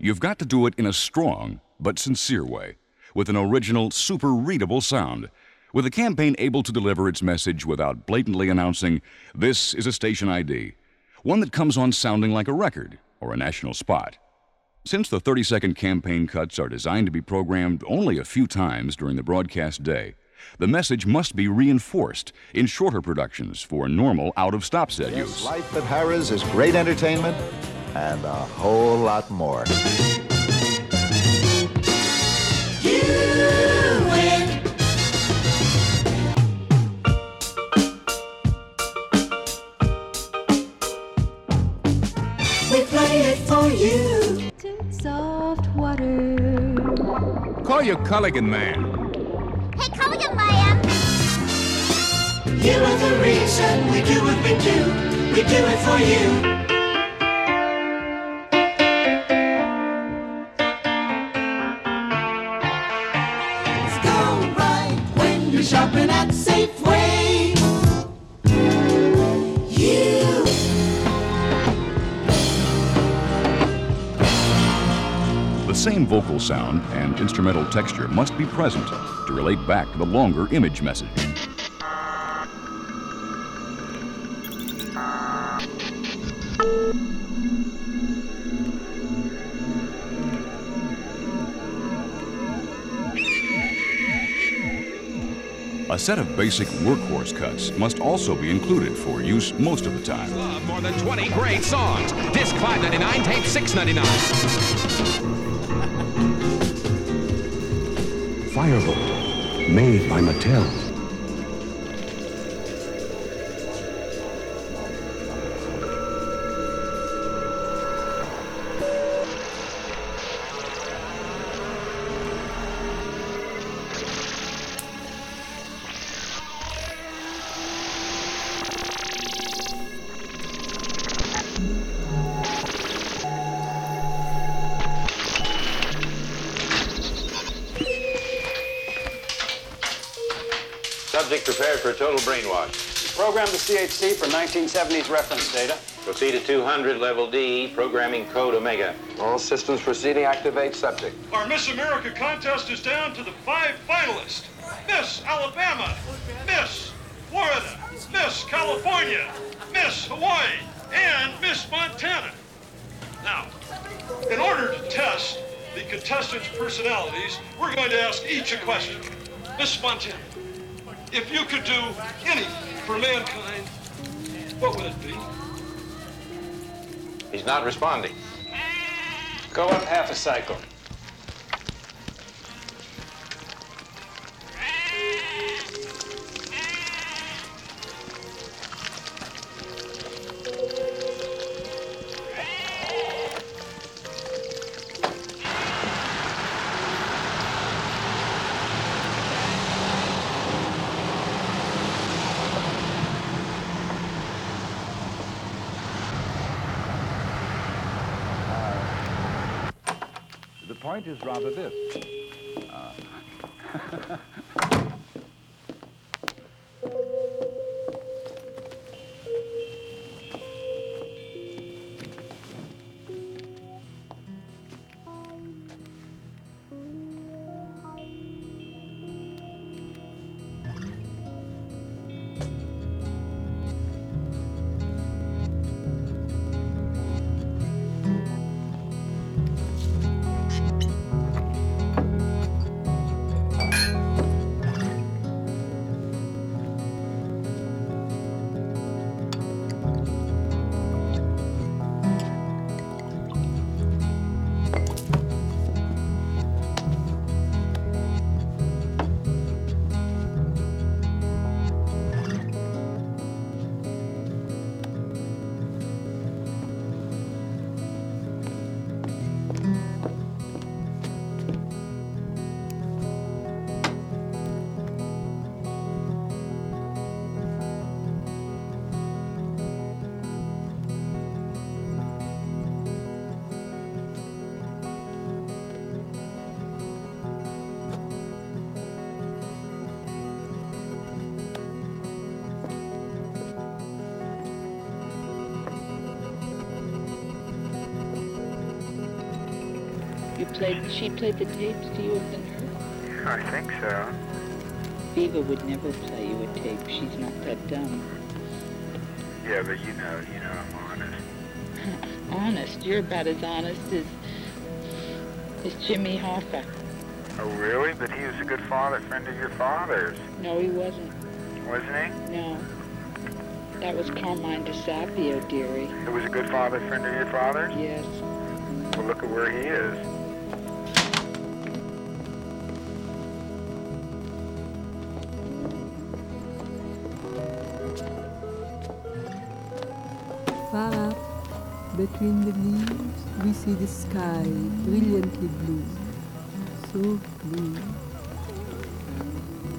You've got to do it in a strong but sincere way, with an original, super readable sound, with a campaign able to deliver its message without blatantly announcing, This is a station ID, one that comes on sounding like a record or a national spot. Since the 30 second campaign cuts are designed to be programmed only a few times during the broadcast day, the message must be reinforced in shorter productions for normal out of stop set Yes, use. life at Harrah's is great entertainment and a whole lot more. We play it for you. Soft water. Call your Culligan man. Hey, Culligan Man! You are the reason we do what we do. We do it for you. Shopping at Safeway. The same vocal sound and instrumental texture must be present to relate back to the longer image message. A set of basic workhorse cuts must also be included for use most of the time. Love more than 20 great songs. Disc 5.99, tape 6.99. Firebolt, made by Mattel. CHC for 1970s reference data. Proceed to 200, level D, programming code Omega. All systems proceeding. Activate subject. Our Miss America contest is down to the five finalists. Miss Alabama, Miss Florida, Miss California, Miss Hawaii, and Miss Montana. Now, in order to test the contestants' personalities, we're going to ask each a question. Miss Montana, if you could do anything for mankind, what would it be? He's not responding. Go up half a cycle. Is rather this. Played, she played the tapes to you of the nurse? I think so. Viva would never play you a tape. She's not that dumb. Yeah, but you know, you know I'm honest. honest? You're about as honest as, as Jimmy Hoffa. Oh, really? But he was a good father, friend of your father's. No, he wasn't. Wasn't he? No. That was Carmine DeSapio, dearie. It was a good father, friend of your father's? Yes. Well, look at where he is. Between the leaves, we see the sky brilliantly blue, so blue.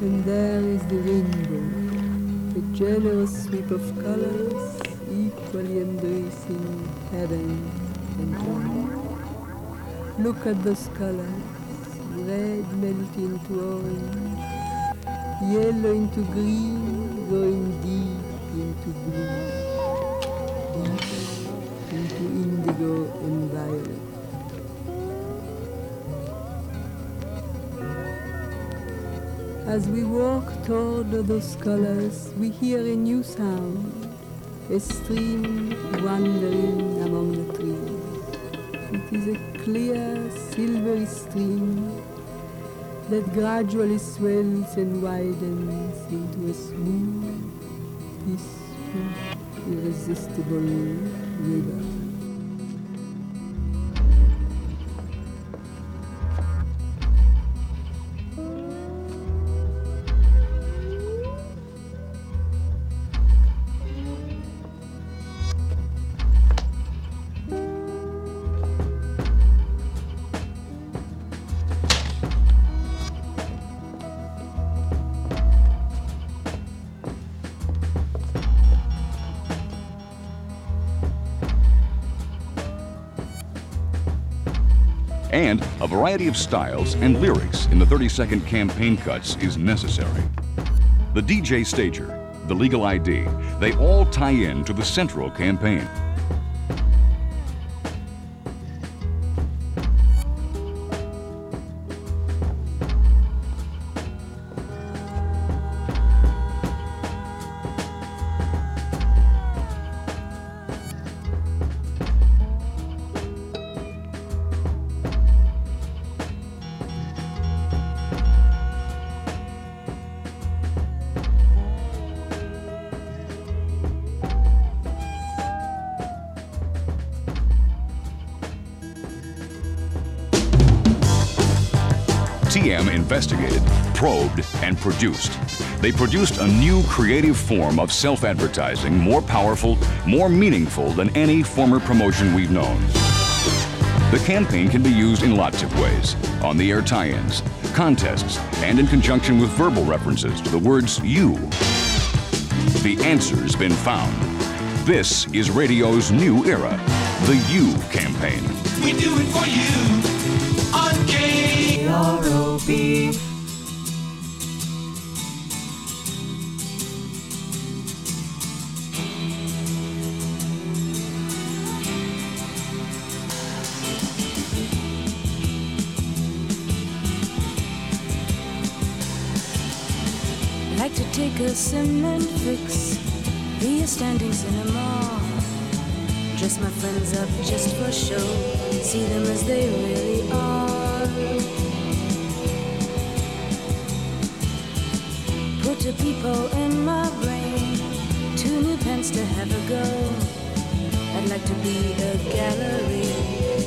And there is the rainbow, a generous sweep of colors, equally embracing heaven and earth. Look at those colors, red melting into orange, yellow into green, going deep and violet. As we walk toward those colors, we hear a new sound, a stream wandering among the trees. It is a clear, silvery stream that gradually swells and widens into a smooth, peaceful, irresistible river. And a variety of styles and lyrics in the 30 second campaign cuts is necessary. The DJ Stager, the Legal ID, they all tie in to the central campaign. Produced. They produced a new creative form of self advertising more powerful, more meaningful than any former promotion we've known. The campaign can be used in lots of ways on the air tie ins, contests, and in conjunction with verbal references to the words you. The answer's been found. This is radio's new era, the You campaign. We do it for you on KROB. Take a cement fix, be a standing cinema. Dress my friends up just for show, see them as they really are. Put a people in my brain, two new pens to have a go. I'd like to be a gallery,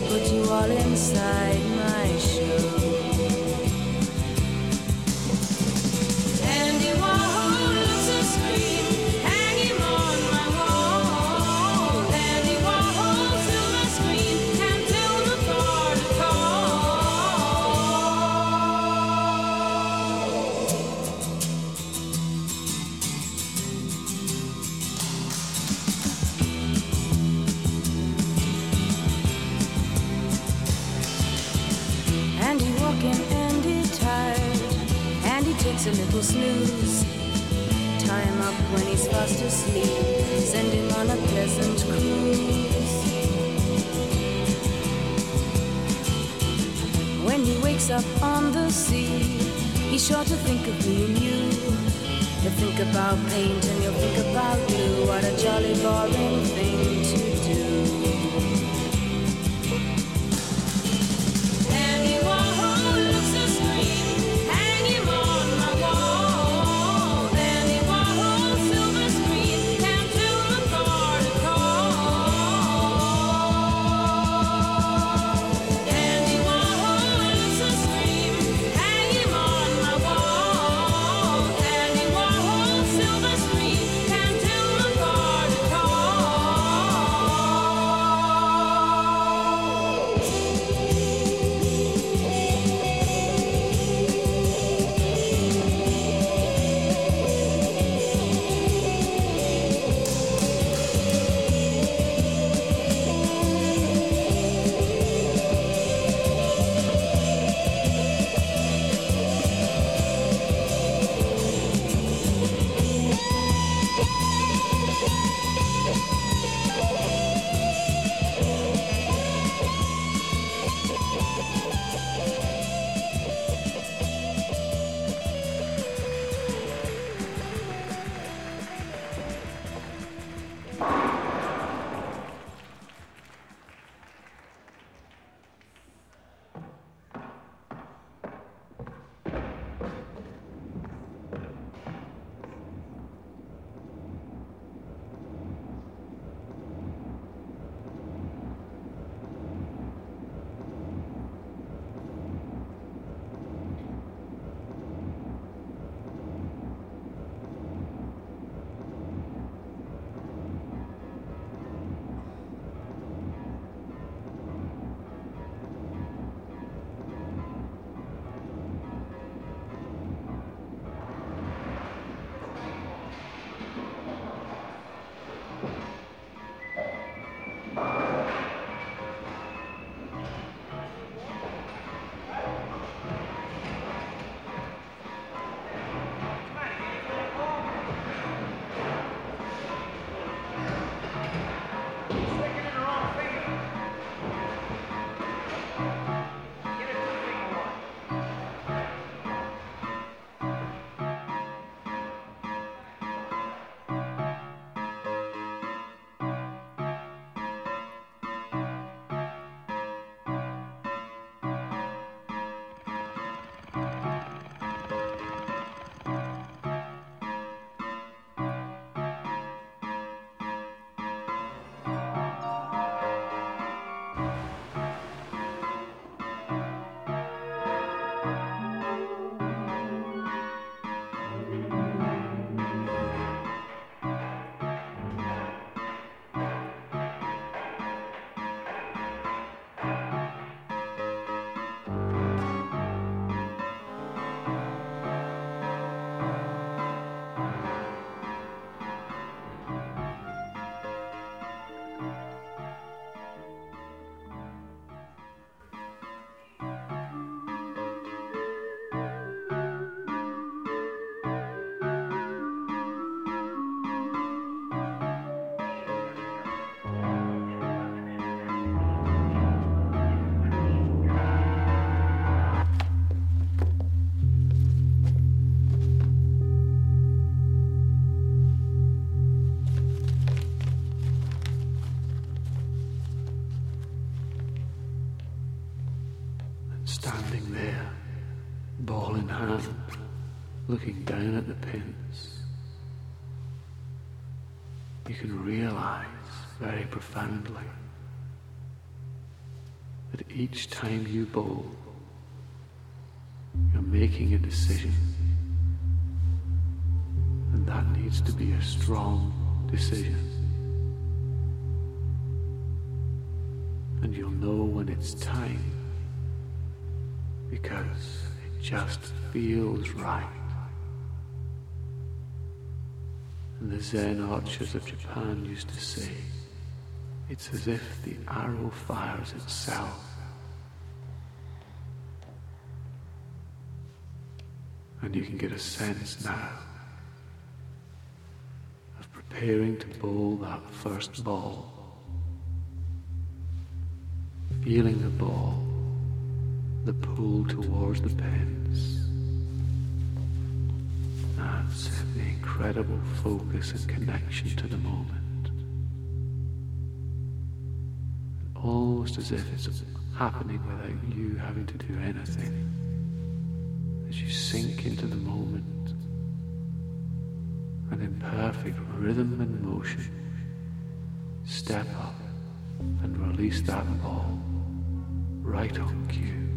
put you all inside my show. Andy Warhol takes a little snooze. Tie him up when he's fast asleep, send him on a pleasant cruise. When he wakes up on the sea, he's sure to think of me and you. He'll think about paint and you'll think about glue. What a jolly boring thing to looking down at the pins, you can realize very profoundly that each time you bowl, you're making a decision. And that needs to be a strong decision. And you'll know when it's time because it just feels right. And the Zen archers of Japan used to say, it's as if the arrow fires itself. And you can get a sense now of preparing to bowl that first ball, feeling the ball the pull towards the pins. It, the incredible focus and connection to the moment. Almost as if it's happening without you having to do anything. As you sink into the moment and in perfect rhythm and motion, step up and release that ball right on cue.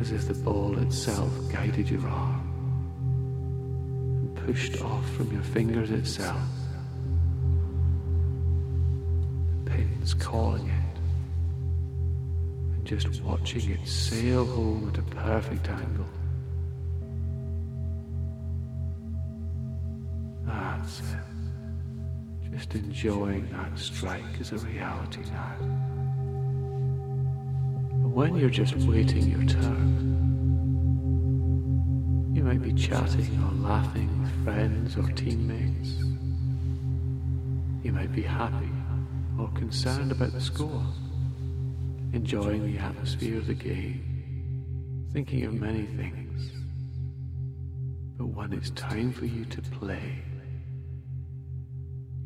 As if the ball itself guided your arm pushed off from your fingers itself. The pins calling it and just watching it sail home at a perfect angle. That's it. Just enjoying that strike as a reality now. But when you're just waiting your turn, might be chatting or laughing with friends or teammates. You might be happy or concerned about the score, enjoying the atmosphere of the game, thinking of many things. But when it's time for you to play,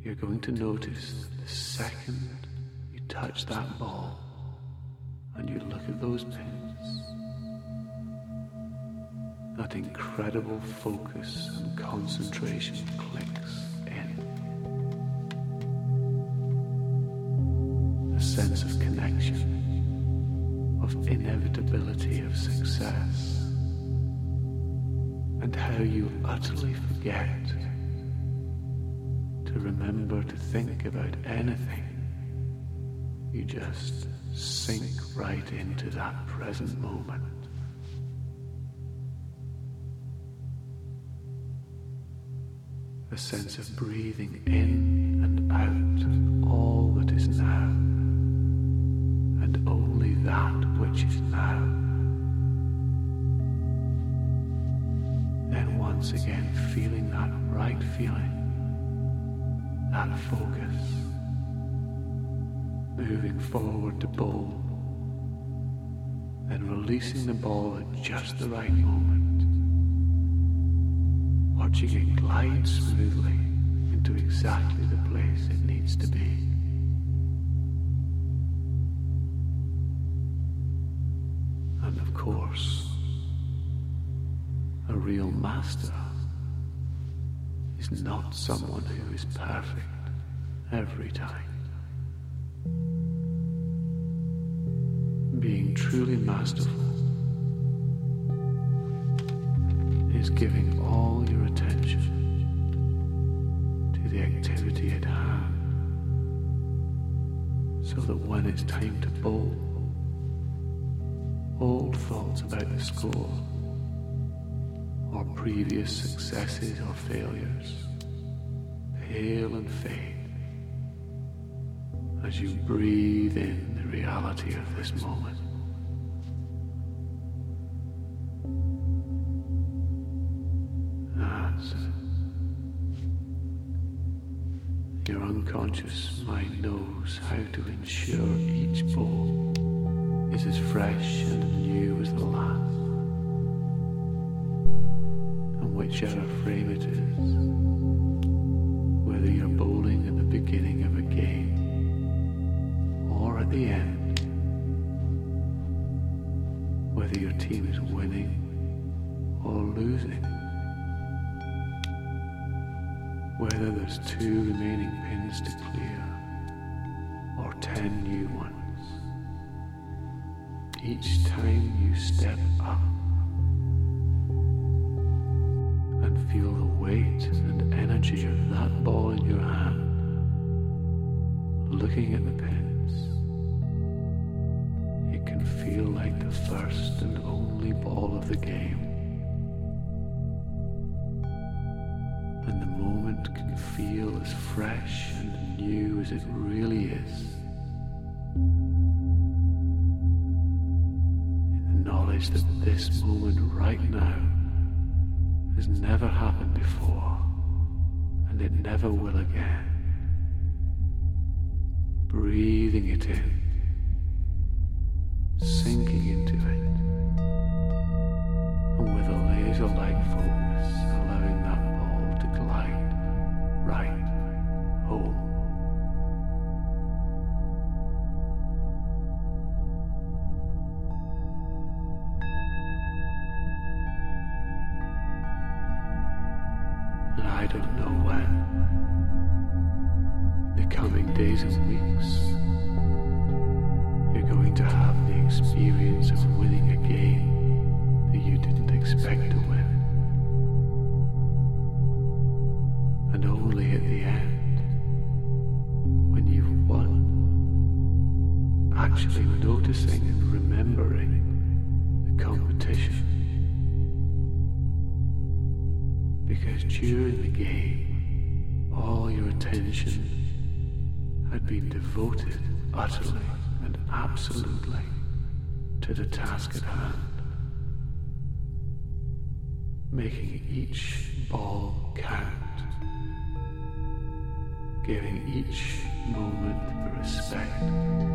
you're going to notice the second you touch that ball and you look at those pins, that incredible focus and concentration clicks in. A sense of connection, of inevitability of success, and how you utterly forget to remember to think about anything. You just sink right into that present moment. A sense of breathing in and out all that is now, and only that which is now. Then once again feeling that right feeling that focus, moving forward to bowl, then releasing the ball at just the right moment, watching it glide smoothly into exactly the place it needs to be. And of course, a real master is not someone who is perfect every time. Being truly masterful is giving all your attention to the activity at hand so that when it's time to bowl, old thoughts about the score or previous successes or failures pale and fade as you breathe in the reality of this moment. Unconscious mind knows how to ensure each bowl is as fresh and new as the last. And whichever frame it is, breathing it in, sinking into it, and with a laser-like focus, allowing that ball to glide right home. And I don't know when, the coming days and weeks. each ball count, giving each moment respect.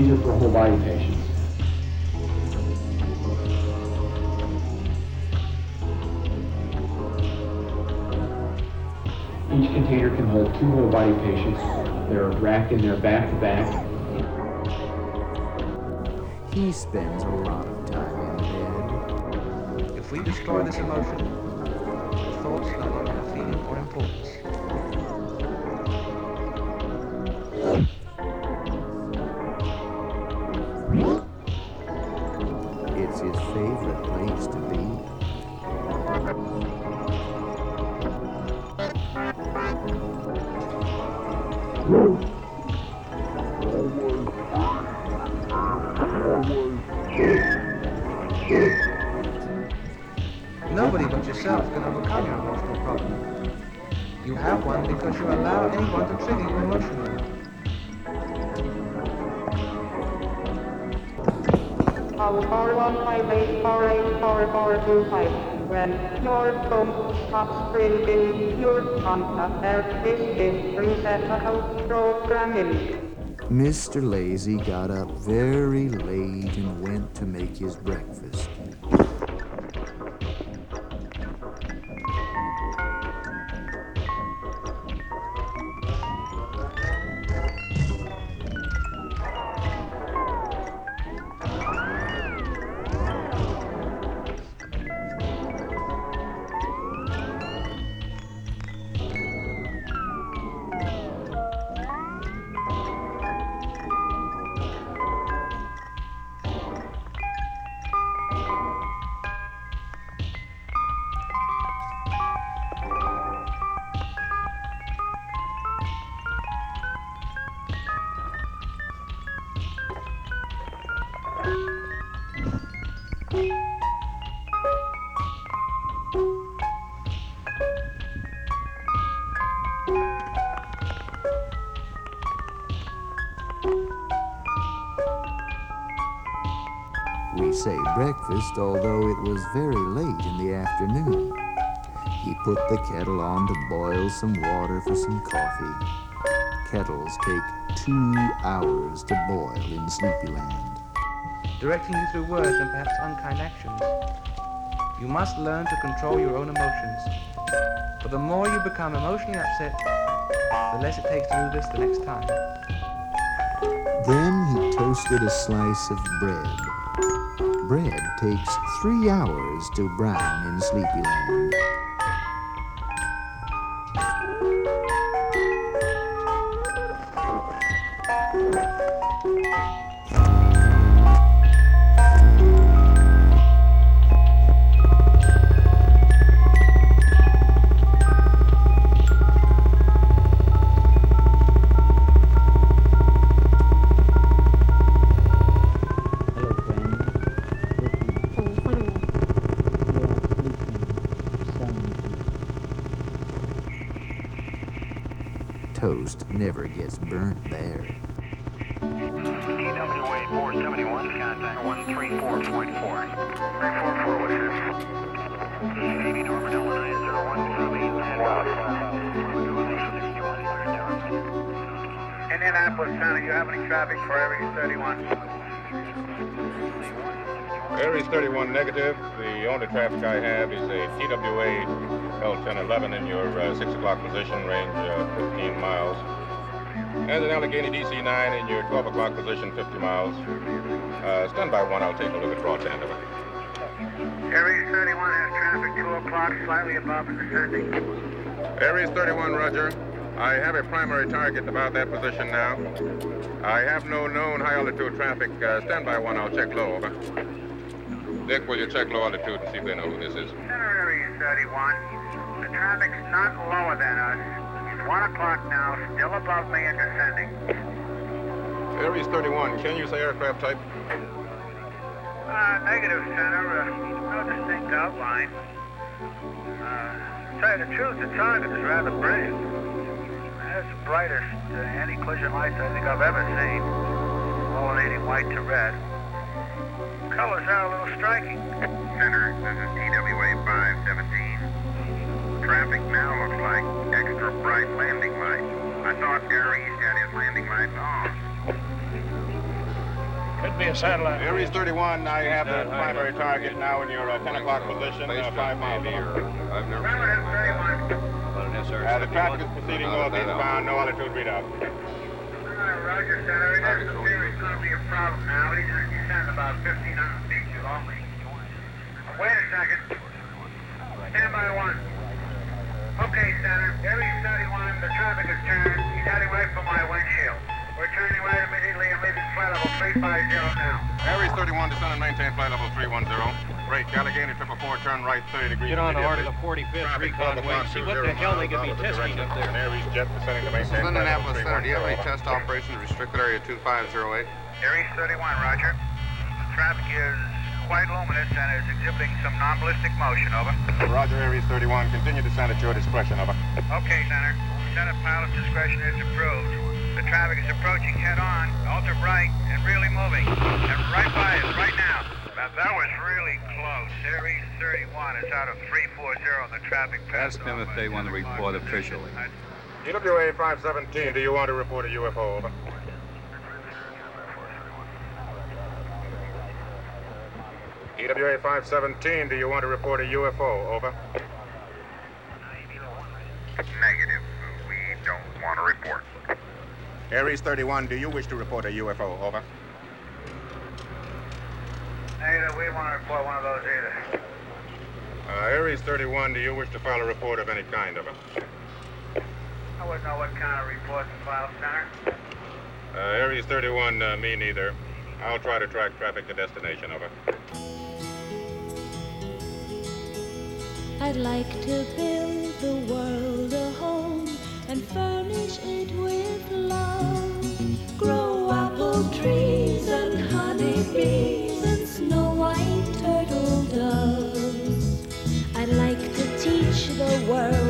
These are for whole body patients. Each container can hold two whole body patients. They're racked in there back to back. He spends a lot of time in bed. If we destroy this emotion, the thoughts no longer have feeling or importance. 4158484425. When stops contact is reset programming. Mr. Lazy got up very late and went to make his breakfast. Say breakfast, although it was very late in the afternoon. He put the kettle on to boil some water for some coffee. Kettles take two hours to boil in Sleepyland. Directing you through words and perhaps unkind actions. You must learn to control your own emotions. For the more you become emotionally upset, the less it takes to do this the next time. Then he toasted a slice of bread. Bread takes three hours to brown in Sleepyland. O'clock position, 50 miles. Uh, stand by one, I'll take a look at broad end of it. Aries 31 has traffic 2 o'clock, slightly above and descending. Aries 31, roger. I have a primary target about that position now. I have no known high altitude traffic. Uh, stand by one, I'll check low, over. Dick, will you check low altitude and see if they know who this is? Center Aries 31. The traffic's not lower than us. It's 1 o'clock now, still above me and descending. Aries 31, can you say aircraft type? Uh, negative, Center. Uh, no distinct outline. Uh, to tell you the truth, the target is rather brilliant. That's the brightest uh, anti-collision lights I think I've ever seen. Alternating white to red. Colors are a little striking. Center, this is TWA 517. Traffic now looks like extra bright landing lights. I thought Aries had his landing lights now. Could be a satellite. Aries 31, I have the primary target now in your uh, 10 o'clock position, uh, 5 miles. I've never Uh, the traffic is proceeding northeastbound, no altitude readout. Roger, Senator. It doesn't it's going to be a problem now. He's, he's at about 1,500 feet too lonely. Wait a second. Stand by one. Okay, Senator. Aries 31, the traffic is turned. He's heading right for my windshield. We're turning right immediately and leaving flight level 350 now. Aries 31, descend and maintain flight level 310. Break, Allegheny 444, turn right 30 degrees. Get on order immediately. the 45th Traffic recon Delta wing. Fox See what the hell they miles could be out of the testing direction. up there. An Aries jet descending to This maintain is flight level Indianapolis Center. Do you have any test operations restricted area 2508? Aries 31, Roger. Traffic is quite luminous and is exhibiting some non-ballistic motion, over. Roger, Aries 31, continue descent at your discretion, over. Okay, Senator. Senate pilot's discretion is approved. The traffic is approaching head-on, ultra bright, and really moving. And right by us, right now. Now, that was really close. Aries 31 is out of 340 on the traffic path. Ask them if they want to report officially. EWA 517, do you want to report a UFO, over? EWA 517, do you want to report a UFO, over? Negative. We don't want to report. Aries 31, do you wish to report a UFO, over? Negative. We want to report one of those either. Uh, Aries 31, do you wish to file a report of any kind, over? I wouldn't know what kind of report to file, Senator. Uh, Aries 31, uh, me neither. I'll try to track traffic to destination, over. I'd like to build the world a home and furnish it with love. Grow apple trees and honey bees and snow white turtle doves. I'd like to teach the world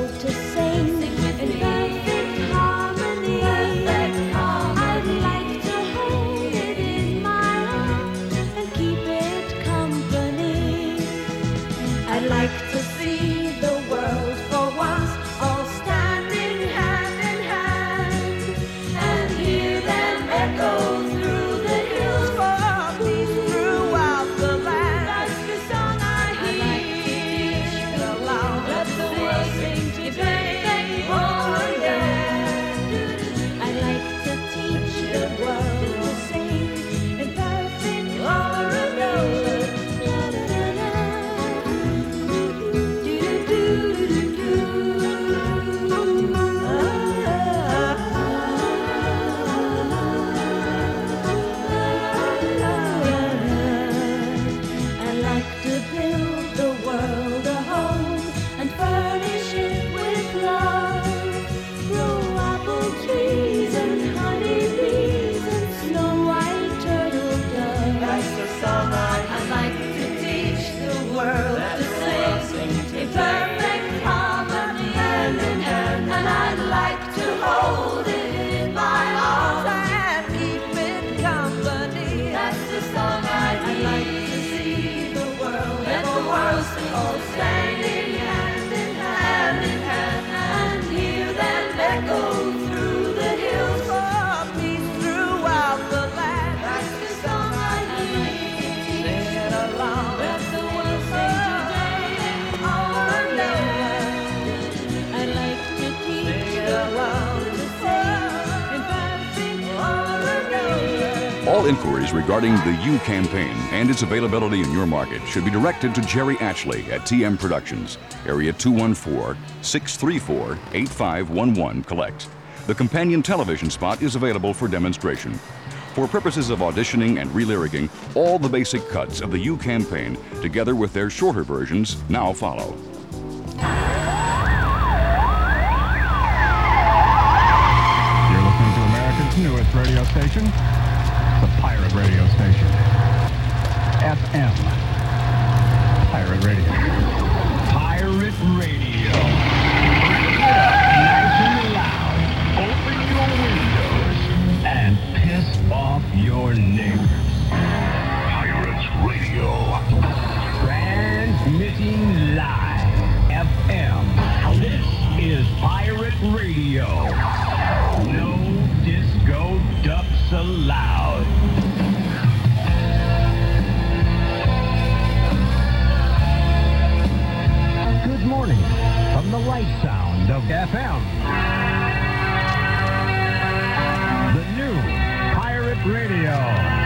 regarding the U campaign and its availability in your market should be directed to Jerry Atchley at TM Productions, Area 214 634 8511 Collect. The companion television spot is available for demonstration. For purposes of auditioning and relyricing, all the basic cuts of the U campaign, together with their shorter versions, now follow. You're listening to America's newest radio station, the Pirate Radio Station. FM. Pirate Radio. Pirate Radio. Nice and loud. Open your windows and piss off your neighbors. Pirates Radio. Transmitting live. FM. This is Pirate Radio. No disco Radios. Good the light sound of FM. The new Pirate Radio.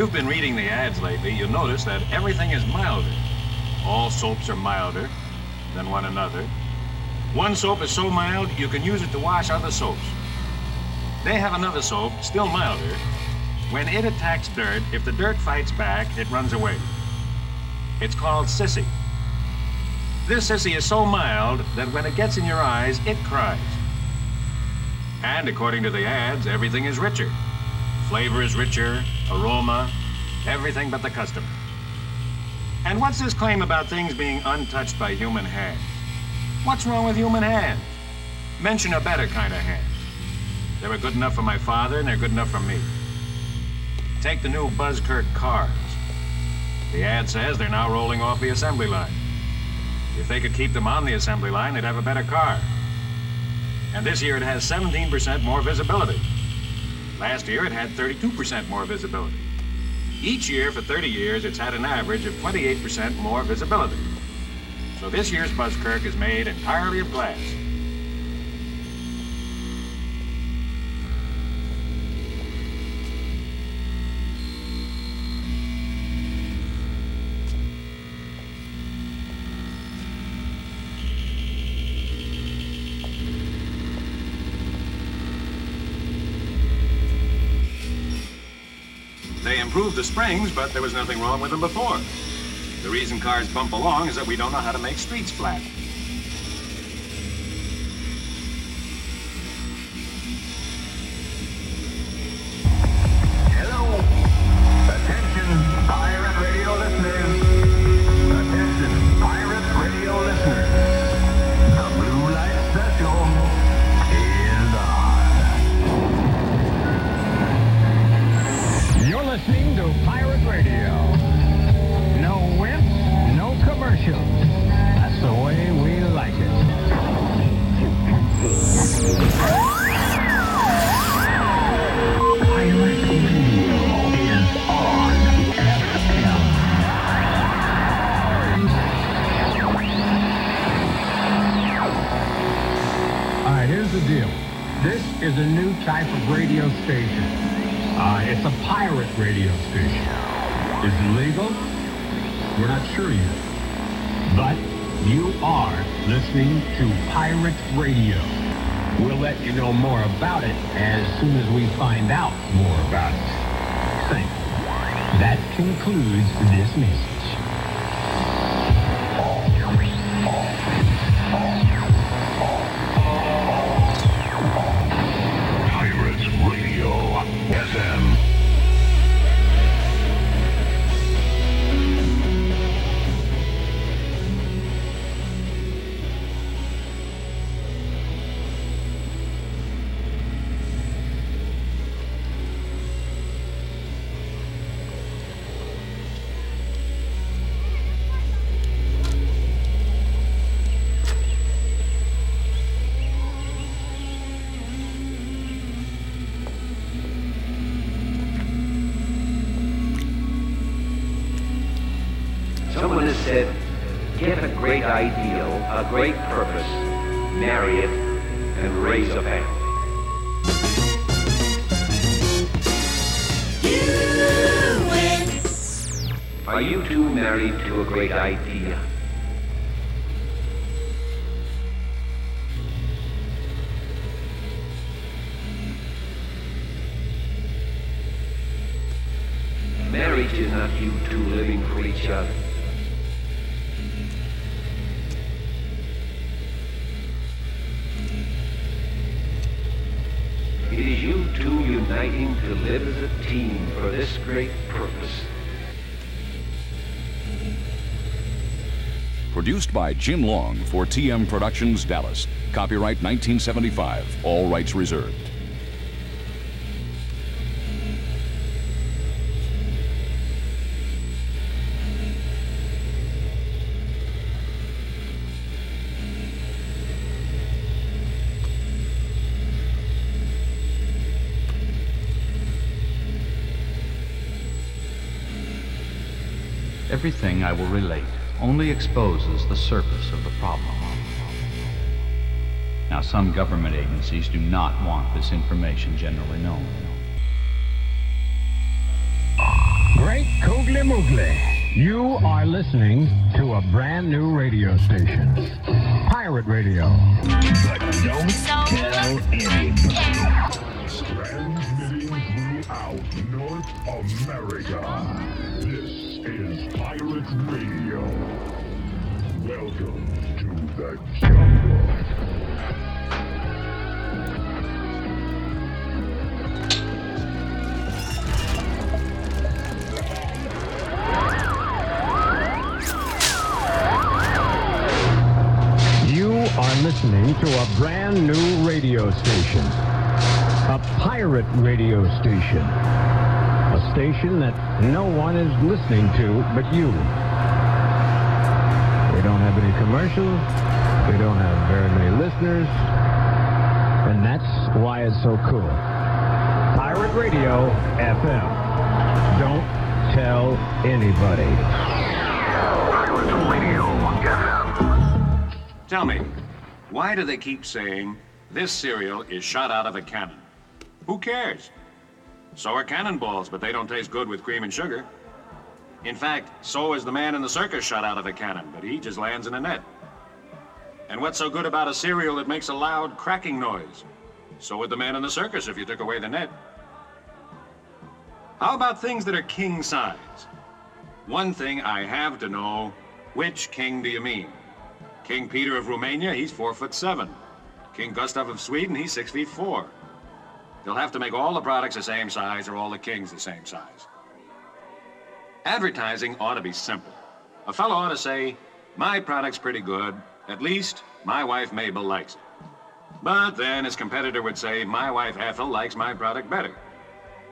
You've been reading the ads lately, you'll notice that everything is milder. All soaps are milder than one another. One soap is so mild you can use it to wash other soaps. They have another soap, still milder. When it attacks dirt, if the dirt fights back, it runs away. It's called Sissy. This Sissy is so mild that when it gets in your eyes, it cries. And according to the ads, everything is richer. Flavor is richer, aroma, everything but the customer. And what's this claim about things being untouched by human hands? What's wrong with human hands? Mention a better kind of hand. They were good enough for my father, and they're good enough for me. Take the new Buzzkirk cars. The ad says they're now rolling off the assembly line. If they could keep them on the assembly line, they'd have a better car. And this year it has 17% more visibility. Last year it had 32% more visibility. Each year for 30 years, it's had an average of 28% more visibility. So this year's Buzzkirk is made entirely of glass. They the springs, but there was nothing wrong with them before. The reason cars bump along is that we don't know how to make streets flat. Here's the deal. This is a new type of radio station. Uh, it's a pirate radio station. Is it legal? We're not sure yet. But you are listening to Pirate Radio. We'll let you know more about it as soon as we find out more about it. Thank you. That concludes this message. uniting to live as a team for this great purpose. Produced by Jim Long for TM Productions Dallas. Copyright 1975. All rights reserved. Everything I will relate only exposes the surface of the problem. Now, some government agencies do not want this information generally known. Great Koogly Moogly. You are listening to a brand new radio station. Pirate Radio. But don't tell anybody. Transmitting throughout North America. Is Pirate Radio. Welcome to the jungle. You are listening to a brand new radio station. A pirate radio station. Station that no one is listening to but you. We don't have any commercials. We don't have very many listeners. And that's why it's so cool. Pirate Radio FM. Don't tell anybody. Pirate Radio FM. Tell me, why do they keep saying this cereal is shot out of a cannon? Who cares? So are cannonballs, but they don't taste good with cream and sugar. In fact, so is the man in the circus shot out of a cannon, but he just lands in a net. And what's so good about a cereal that makes a loud cracking noise? So would the man in the circus if you took away the net. How about things that are king size? One thing I have to know, which king do you mean? King Peter of Romania, he's four foot seven. King Gustav of Sweden, he's six feet four. They'll have to make all the products the same size or all the kings the same size. Advertising ought to be simple. A fellow ought to say, my product's pretty good. At least my wife Mabel likes it. But then his competitor would say, my wife Ethel likes my product better.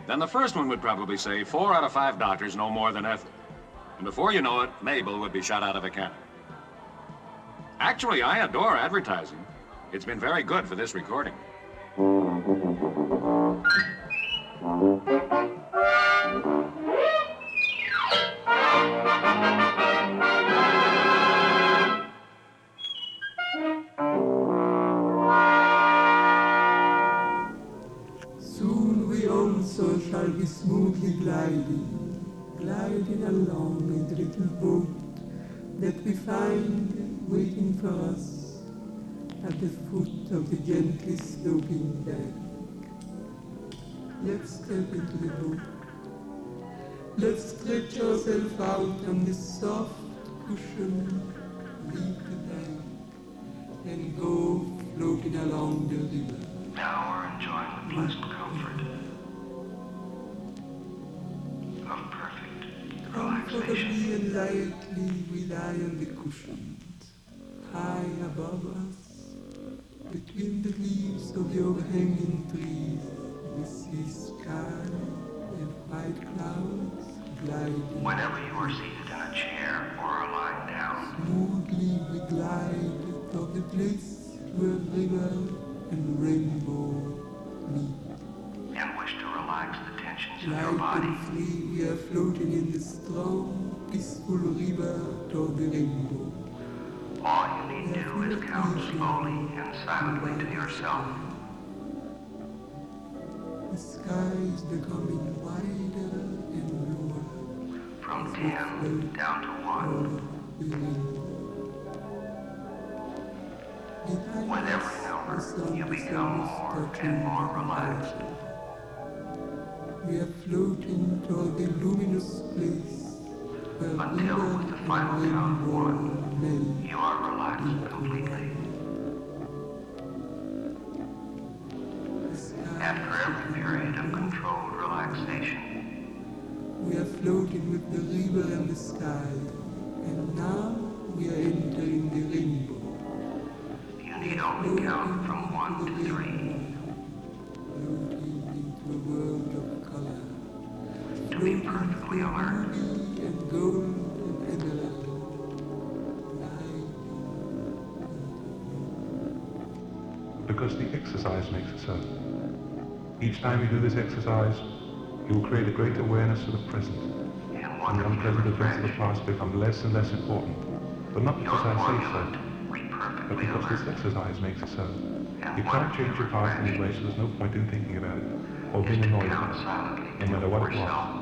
Then the first one would probably say, four out of five doctors know more than Ethel. And before you know it, Mabel would be shot out of a cannon. Actually, I adore advertising. It's been very good for this recording. Waiting for us at the foot of the gently sloping bank. Let's step into the boat. Let's stretch ourselves out on the soft cushion, the bank, and go floating along the river. Now we're enjoying the pleasant the rainbow. all you need do is count slowly and silently to yourself. The sky is becoming wider and bluer. From 10 down to 1. With every number, you become more and more relaxed. We are floating toward the luminous place until with the final count of one, you are relaxed completely. After every period of controlled relaxation, we are floating with the river and the sky, and now we are entering the rainbow. You need only count from one to three. To be perfectly alert. Because the exercise makes it so. Each time you do this exercise, you will create a great awareness of the present. And the unpleasant events of the past become less and less important. But not because I say so, but because this exercise makes it so. You can't change your past anyway, so there's no point in thinking about it or being annoyed by it, no matter what it was.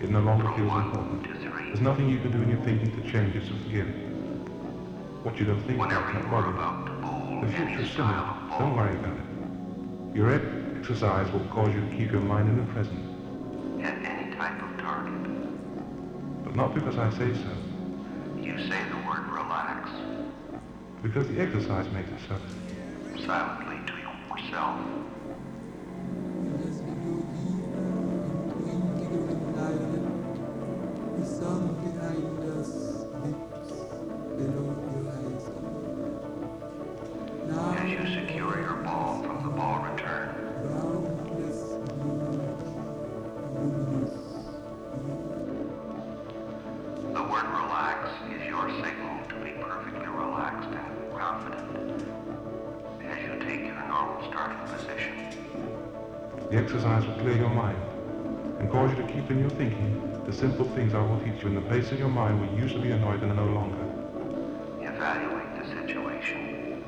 It no longer feels important. There's nothing you can do in your thinking to change it, so forget it. What you don't think about can't bother. The future is similar. Don't worry about it. Your exercise will cause you to keep your mind in the present. At any type of target. But not because I say so. You say the word relax Because the exercise makes it so. silently to yourself. Exercise will clear your mind and cause you to keep in your thinking the simple things I will teach you in the place of your mind where you used to be annoyed and no longer. Evaluate the situation.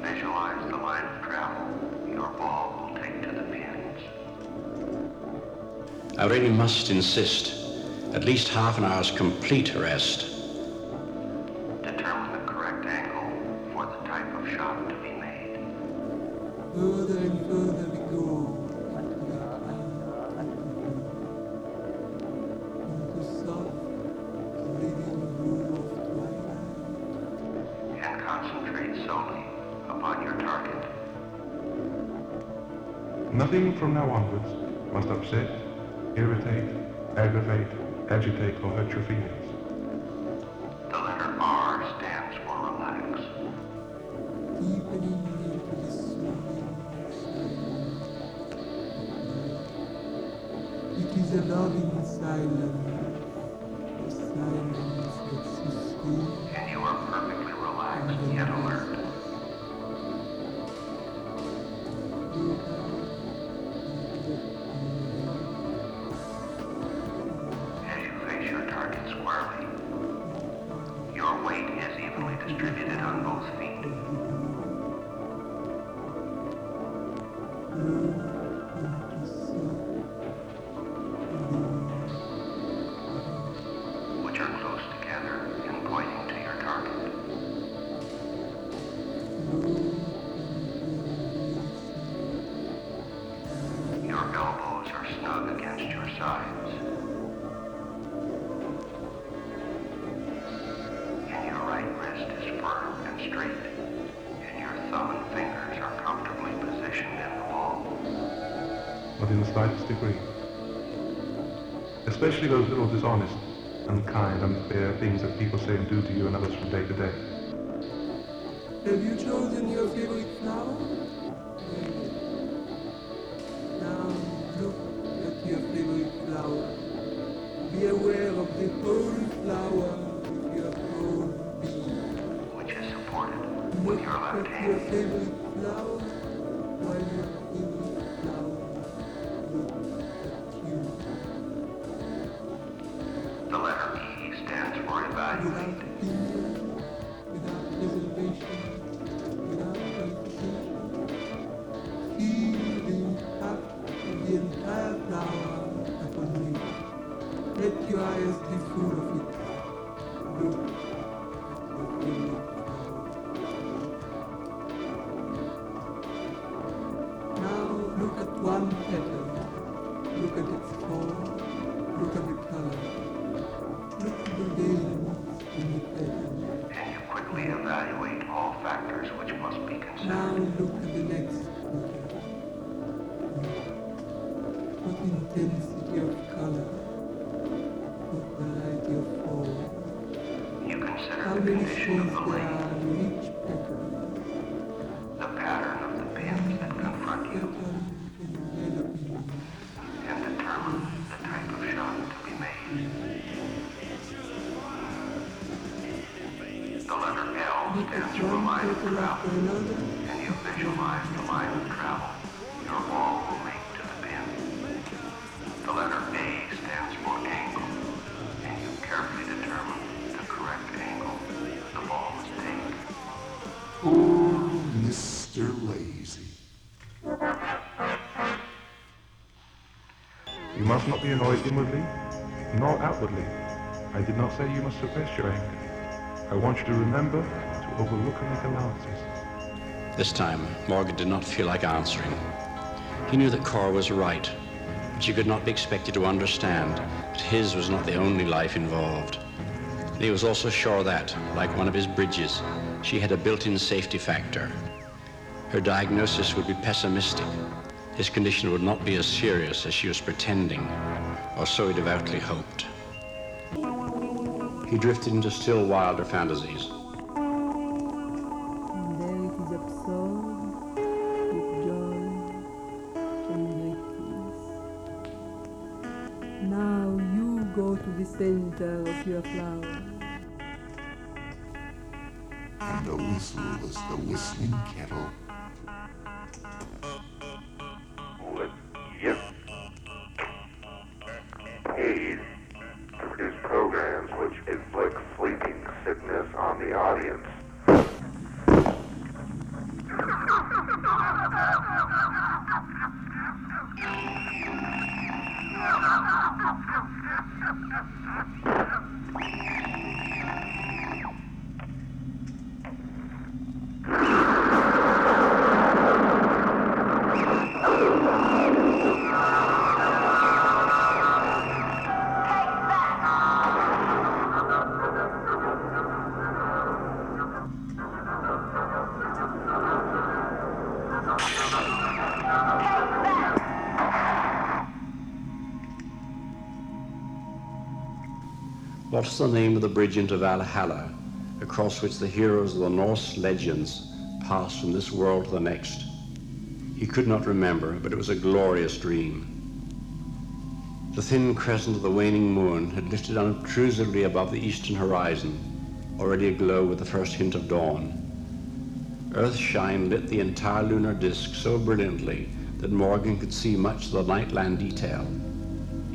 Visualize the line of travel your ball will take to the pins. I really must insist. At least half an hour's complete rest. Nothing from now onwards must upset, irritate, aggravate, agitate, or hurt your feelings. Degree. Especially those little dishonest, unkind, unfair things that people say and do to you and others from day to day. Have you chosen your favorite flower? Not be annoyed inwardly, nor outwardly. I did not say you must suppress your anger. I want you to remember to overlook and make allowances. This time, Morgan did not feel like answering. He knew that Cora was right, but she could not be expected to understand that his was not the only life involved. And he was also sure that, like one of his bridges, she had a built-in safety factor. Her diagnosis would be pessimistic. His condition would not be as serious as she was pretending, or so he devoutly hoped. He drifted into still wilder fantasies. The name of the bridge into Valhalla, across which the heroes of the Norse legends passed from this world to the next? He could not remember, but it was a glorious dream. The thin crescent of the waning moon had lifted unobtrusively above the eastern horizon, already aglow with the first hint of dawn. Earth shine lit the entire lunar disk so brilliantly that Morgan could see much of the nightland detail.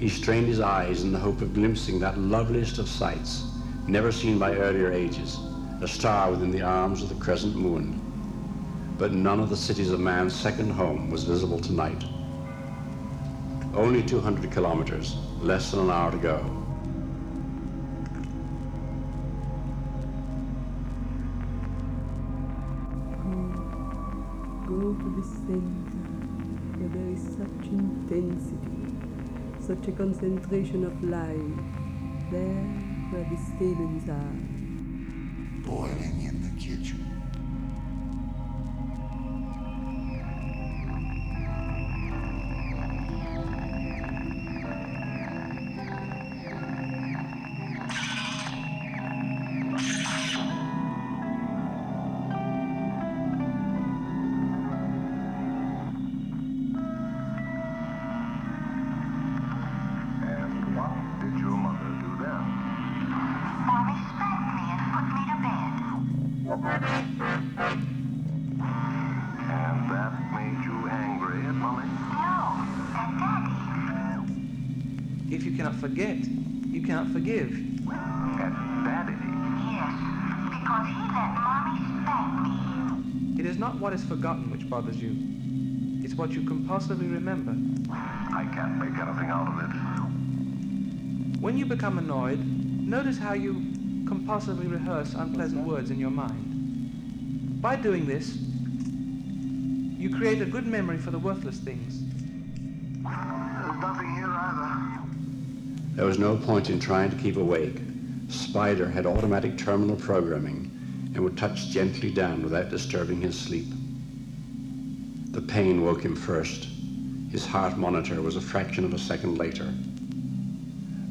He strained his eyes in the hope of glimpsing that loveliest of sights, never seen by earlier ages, a star within the arms of the crescent moon. But none of the cities of man's second home was visible tonight. Only 200 kilometers, less than an hour to go. Go to the center where there is such intensity, such a concentration of life. There where the stamens are. Boiling in the kitchen. Forgive. At daddy? Yes, because he let Mommy spank me. It is not what is forgotten which bothers you. It's what you compulsively remember. I can't make anything out of it. When you become annoyed, notice how you compulsively rehearse unpleasant words in your mind. By doing this, you create a good memory for the worthless things. There's nothing here either. There was no point in trying to keep awake. Spider had automatic terminal programming and would touch gently down without disturbing his sleep. The pain woke him first. His heart monitor was a fraction of a second later.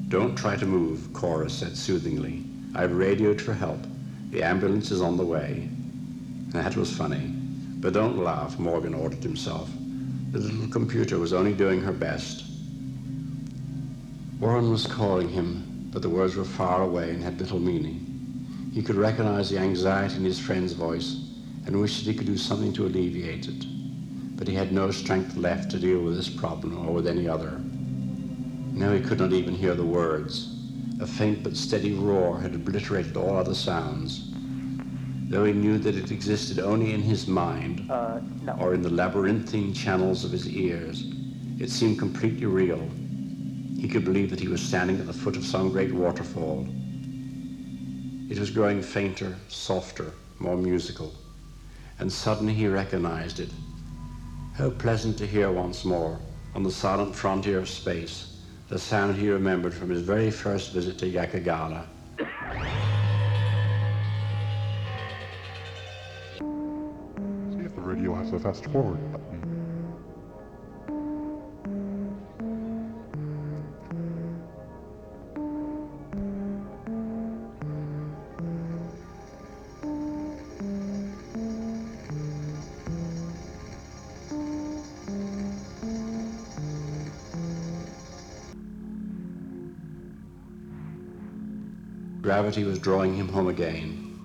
Don't try to move, Cora said soothingly. I've radioed for help. The ambulance is on the way. That was funny. But don't laugh, Morgan ordered himself. The little computer was only doing her best. Warren was calling him, but the words were far away and had little meaning. He could recognize the anxiety in his friend's voice, and wished that he could do something to alleviate it. But he had no strength left to deal with this problem or with any other. Now he could not even hear the words. A faint but steady roar had obliterated all other sounds. Though he knew that it existed only in his mind Uh, no. or in the labyrinthine channels of his ears, it seemed completely real. He could believe that he was standing at the foot of some great waterfall. It was growing fainter, softer, more musical, and suddenly he recognized it. How pleasant to hear once more, on the silent frontier of space, the sound he remembered from his very first visit to Yakkagala. See if the radio has a fast forward Gravity was drawing him home again.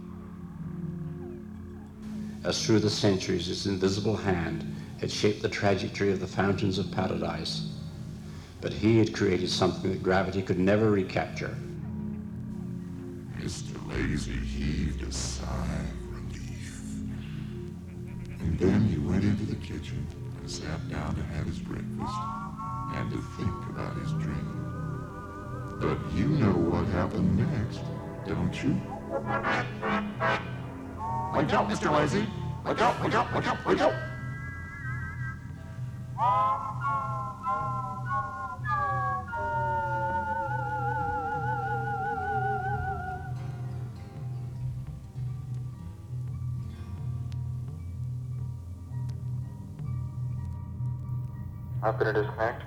As through the centuries its invisible hand had shaped the trajectory of the fountains of paradise. But he had created something that gravity could never recapture. Mr. Lazy heaved a sigh of relief. And then he went into the kitchen and sat down to have his breakfast and to think about his dream. But you know what happened next, don't you? Wake up, Mr. Lazy! Wake up, wake up, wake up, wake up! I'm going to disconnect.